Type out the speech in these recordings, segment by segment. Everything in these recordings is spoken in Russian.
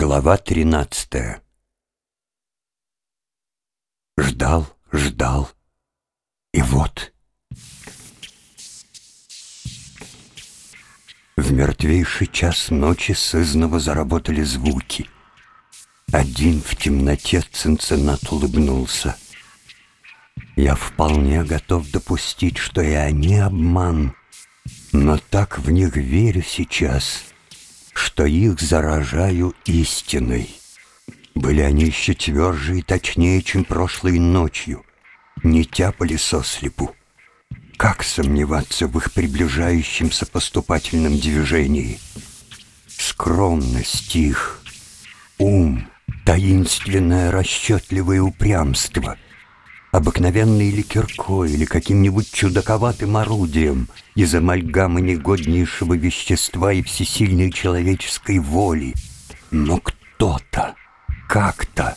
Глава тринадцатая Ждал, ждал, и вот... В мертвейший час ночи сызново заработали звуки. Один в темноте Цинциннат улыбнулся. Я вполне готов допустить, что и они обман, но так в них верю сейчас, что их заражаю истиной. Были они еще тверже и точнее, чем прошлой ночью, не тяпали сослепу. Как сомневаться в их приближающемся поступательном движении? Скромность их, ум, таинственное расчетливое упрямство, обыкновенной или или каким-нибудь чудаковатым орудием из амальгамы негоднейшего вещества и всесильной человеческой воли. Но кто-то, как-то,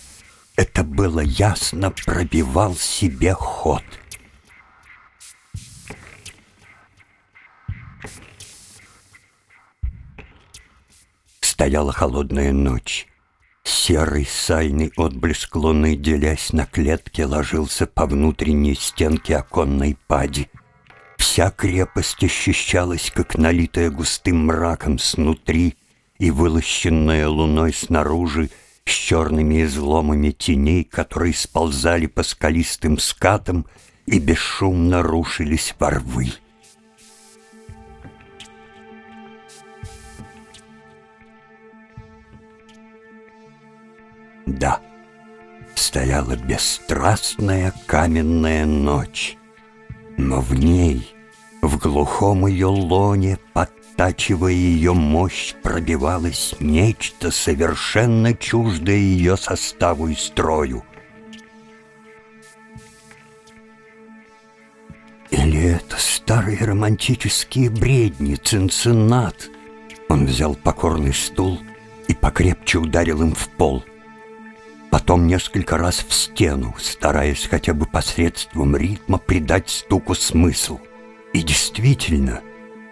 это было ясно, пробивал себе ход — Стояла холодная ночь. Серый сальный отблеск луны, делясь на клетке, ложился по внутренней стенке оконной пади. Вся крепость ощущалась, как налитая густым мраком снутри и вылощенная луной снаружи, с черными изломами теней, которые сползали по скалистым скатам и бесшумно рушились во рвы. Да, стояла бесстрастная каменная ночь, но в ней, в глухом ее лоне, подтачивая ее мощь, пробивалось нечто совершенно чуждое ее составу и строю. Или это старые романтические бредни, цинциннат? Он взял покорный стул и покрепче ударил им в пол — потом несколько раз в стену, стараясь хотя бы посредством ритма придать стуку смысл. И действительно,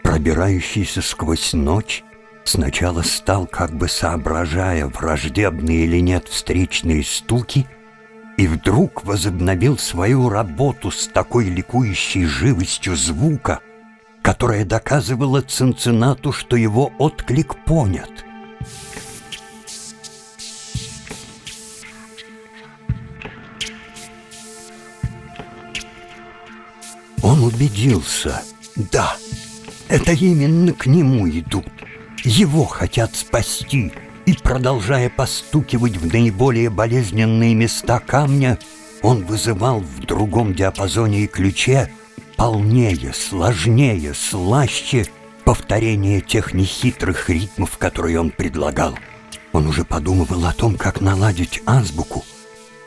пробирающийся сквозь ночь, сначала стал, как бы соображая, враждебные или нет встречные стуки, и вдруг возобновил свою работу с такой ликующей живостью звука, которая доказывала Цинциннату, что его отклик понят — убедился, да, это именно к нему идут. Его хотят спасти. И, продолжая постукивать в наиболее болезненные места камня, он вызывал в другом диапазоне и ключе полнее, сложнее, слаще повторение тех нехитрых ритмов, которые он предлагал. Он уже подумывал о том, как наладить азбуку,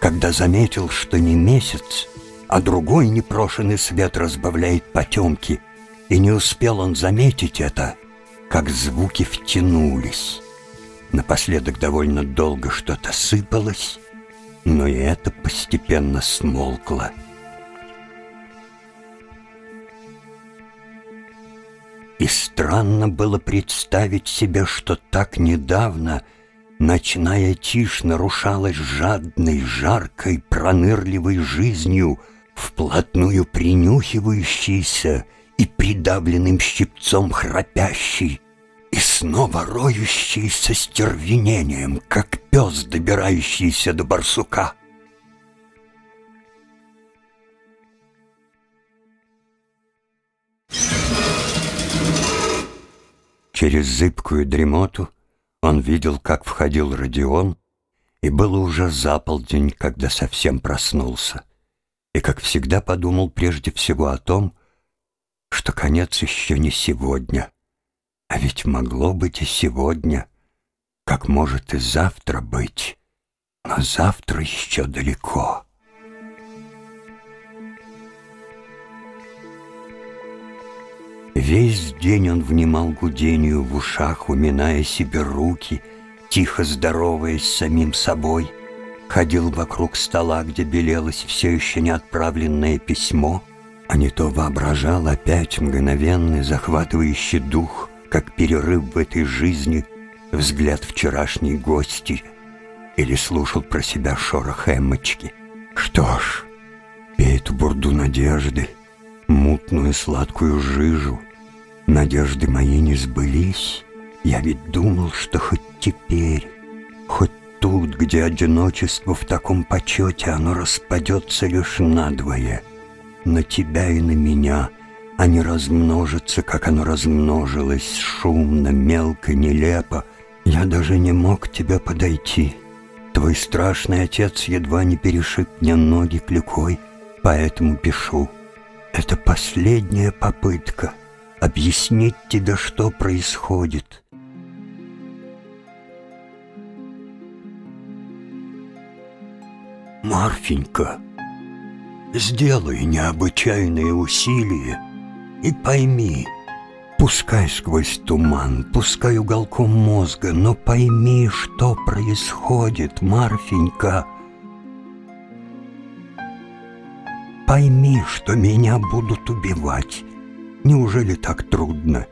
когда заметил, что не месяц, а другой непрошенный свет разбавляет потемки, и не успел он заметить это, как звуки втянулись. Напоследок довольно долго что-то сыпалось, но и это постепенно смолкло. И странно было представить себе, что так недавно ночная тишь нарушалась жадной, жаркой, пронырливой жизнью — вплотную принюхивающийся и придавленным щипцом храпящий, и снова роющий со стервенением, как пес, добирающийся до барсука. Через зыбкую дремоту он видел, как входил Родион, и было уже за полдень, когда совсем проснулся и, как всегда, подумал прежде всего о том, что конец еще не сегодня, а ведь могло быть и сегодня, как может и завтра быть, но завтра еще далеко. Весь день он внимал гудению в ушах, уминая себе руки, тихо здороваясь с самим собой — ходил вокруг стола, где белелось все еще не отправленное письмо, а не то воображал опять мгновенный захватывающий дух, как перерыв в этой жизни, взгляд вчерашней гости или слушал про себя шорох эмочки. Что ж, пей эту бурду надежды, мутную сладкую жижу. Надежды мои не сбылись. Я ведь думал, что хоть теперь, хоть тут, где одиночество в таком почете, оно распадется лишь надвое. На тебя и на меня — не размножится, как оно размножилось, шумно, мелко, нелепо. Я даже не мог к тебе подойти. Твой страшный отец едва не перешиб мне ноги клюкой, поэтому пишу. Это последняя попытка объяснить тебе, что происходит. Марфенька, сделай необычайные усилия, и пойми, пускай сквозь туман, пускай уголком мозга, но пойми, что происходит, Марфенька. Пойми, что меня будут убивать. Неужели так трудно?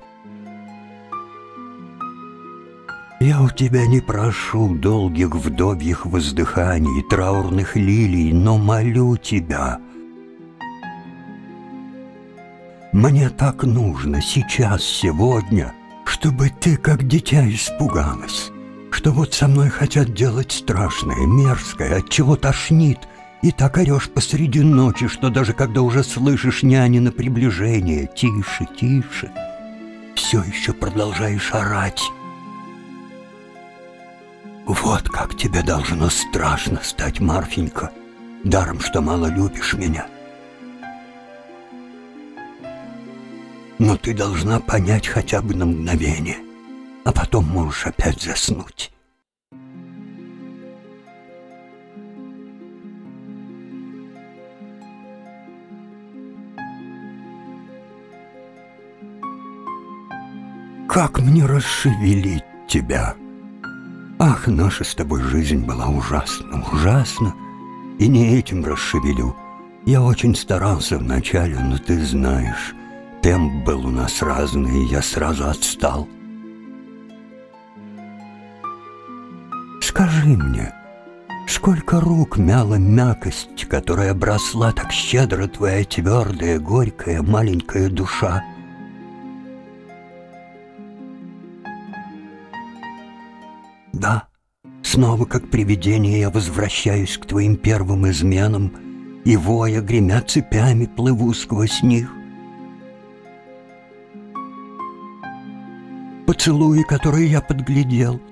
У тебя не прошу долгих вдовьих воздыханий, траурных лилий, но молю тебя — мне так нужно сейчас, сегодня, чтобы ты, как дитя, испугалась, что вот со мной хотят делать страшное, мерзкое, от чего тошнит, и так орешь посреди ночи, что даже когда уже слышишь нянина приближение, тише, тише, все еще продолжаешь орать. Вот как тебе должно страшно стать, Марфенька, даром, что мало любишь меня». но ты должна понять хотя бы на мгновение, а потом можешь опять заснуть. Как мне расшевелить тебя? Ах, наша с тобой жизнь была ужасна, ужасна, и не этим расшевелю. Я очень старался вначале, но ты знаешь, Темп был у нас разный, я сразу отстал. Скажи мне, сколько рук мяла мякость, которая бросла так щедро твоя твердая, горькая, маленькая душа? Да, снова как привидение я возвращаюсь к твоим первым изменам, и воя, гремя цепями, плыву сквозь них. Поцелуи, которые я подглядел,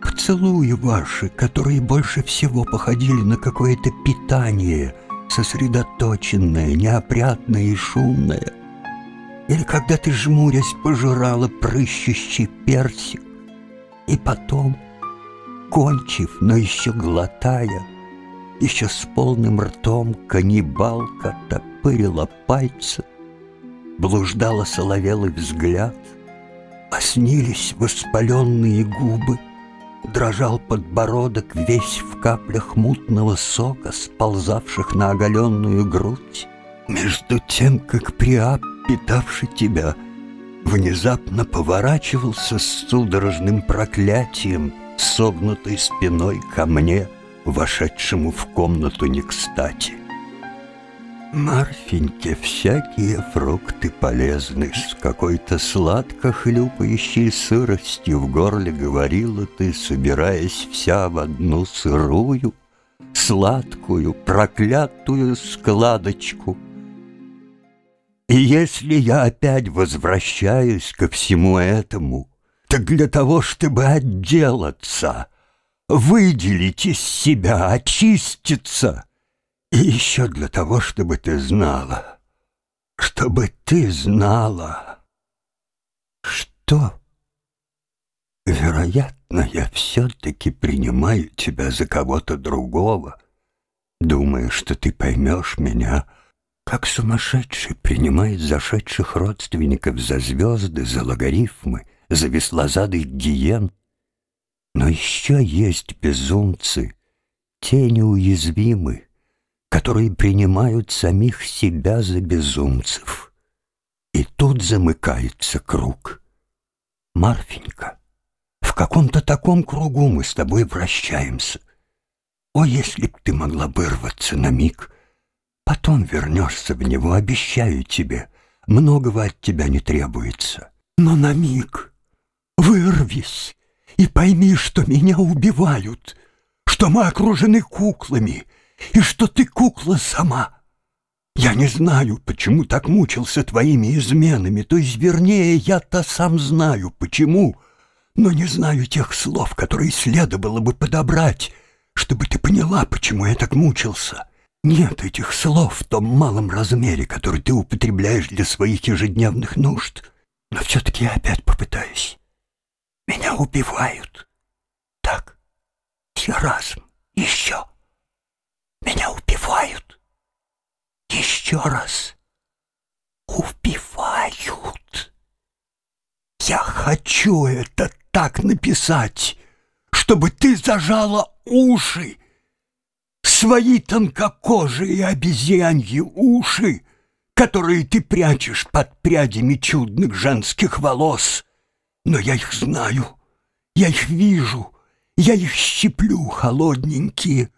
поцелуи ваши, которые больше всего походили на какое-то питание, сосредоточенное, неопрятное и шумное. Или когда ты, жмурясь, пожирала прыщущий персик, и потом, кончив, но еще глотая, еще с полным ртом каннибалка топырила пальцы, блуждала соловелый взгляд — Оснились воспаленные губы, Дрожал подбородок весь в каплях мутного сока, Сползавших на оголенную грудь. Между тем, как Приап, питавший тебя, Внезапно поворачивался с судорожным проклятием, Согнутой спиной ко мне, Вошедшему в комнату не кстати. Марфеньке всякие фрукты полезны, С какой-то сладко хлюпающей сыростью В горле говорила ты, собираясь вся в одну сырую, Сладкую, проклятую складочку. И если я опять возвращаюсь ко всему этому, Так для того, чтобы отделаться, Выделить из себя, очиститься — и еще для того, чтобы ты знала, чтобы ты знала, что, вероятно, я все-таки принимаю тебя за кого-то другого, думая, что ты поймешь меня, как сумасшедший принимает зашедших родственников за звезды, за логарифмы, за веслозадых гиен. Но еще есть безумцы, те неуязвимы, которые принимают самих себя за безумцев. И тут замыкается круг. Марфенька, в каком-то таком кругу мы с тобой вращаемся. О, если б ты могла вырваться на миг, потом вернешься в него, обещаю тебе, многого от тебя не требуется. Но на миг вырвись и пойми, что меня убивают, что мы окружены куклами, и что ты кукла сама. Я не знаю, почему так мучился твоими изменами, то есть, вернее, я-то сам знаю, почему, но не знаю тех слов, которые следовало бы подобрать, чтобы ты поняла, почему я так мучился. Нет этих слов в том малом размере, который ты употребляешь для своих ежедневных нужд. Но все-таки я опять попытаюсь. Меня убивают. Так, все разом, еще. Меня убивают еще раз. Убивают. Я хочу это так написать, чтобы ты зажала уши, свои тонкокожие обезьяньи уши, которые ты прячешь под прядями чудных женских волос. Но я их знаю, я их вижу, я их щиплю холодненькие,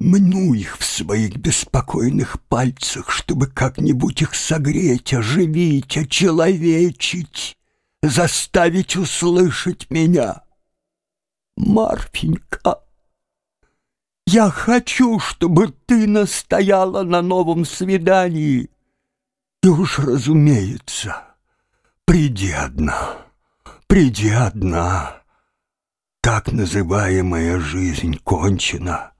Мну их в своих беспокойных пальцах, чтобы как-нибудь их согреть, оживить, очеловечить, заставить услышать меня. Марфенька, я хочу, чтобы ты настояла на новом свидании. И уж, разумеется, приди одна, приди одна. Так называемая жизнь кончена —